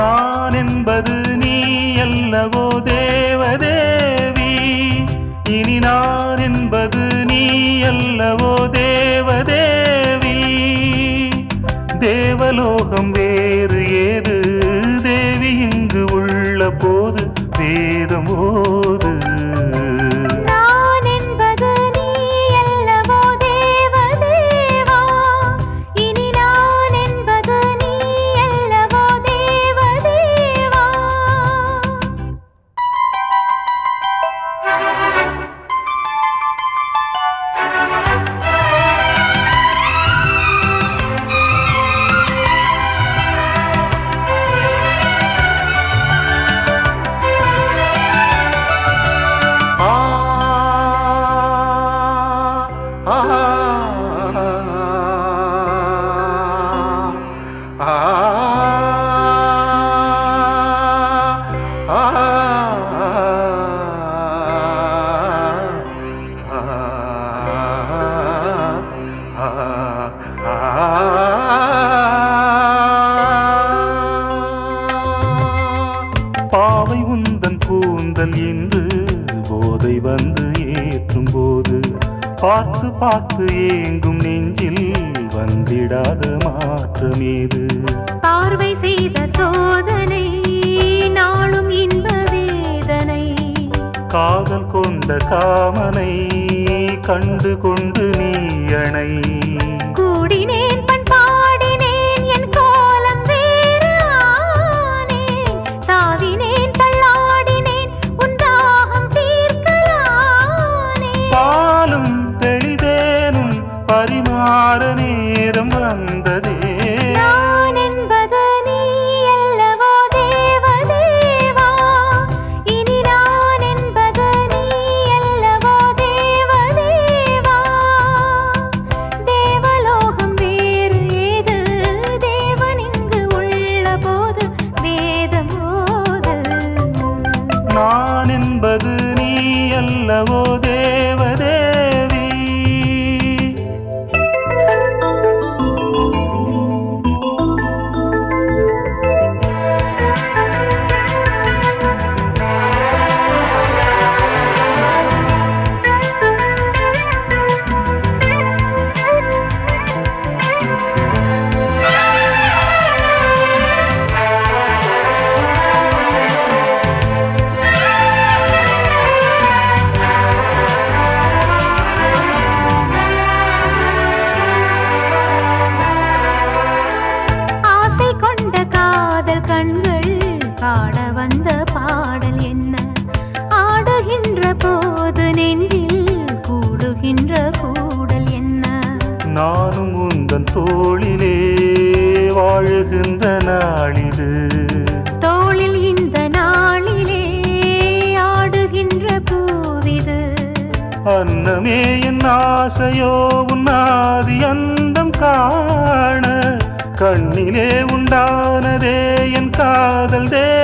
நான் என்பது நீ அல்லவோ தேவதேவி. இனி நான் என்பது நீ அல்லவோ தேவதேவி. தேவலோகம் வேறு ஏது? தேவி இங்கு உள்ள போது வேதமோ பாவை உந்தன் கூந்தல் என்று போதை வந்து ஏற்றும் போது பார்த்து பார்த்து ஏங்கும் நெஞ்சில் வந்திடாத மாற்றமேது. பார்வை செய்த சோதனை நாளும் இன்ப வேதனை. காதல் கொண்ட காமனை கண்டு கொண்டு நீ அணை. அல்லவோ நெஞ்சில் கூடுகின்ற கூடல் என்ன? நானும் உந்தன் தோளிலே வாழுகின்ற நாளிது. தோளில் இந்த நாளிலே ஆடுகின்ற பூவிது. அன்னமே என் ஆசையோ உன்னாதி அந்தம் காண. கண்ணிலே உண்டானதே என் காதல் தேவி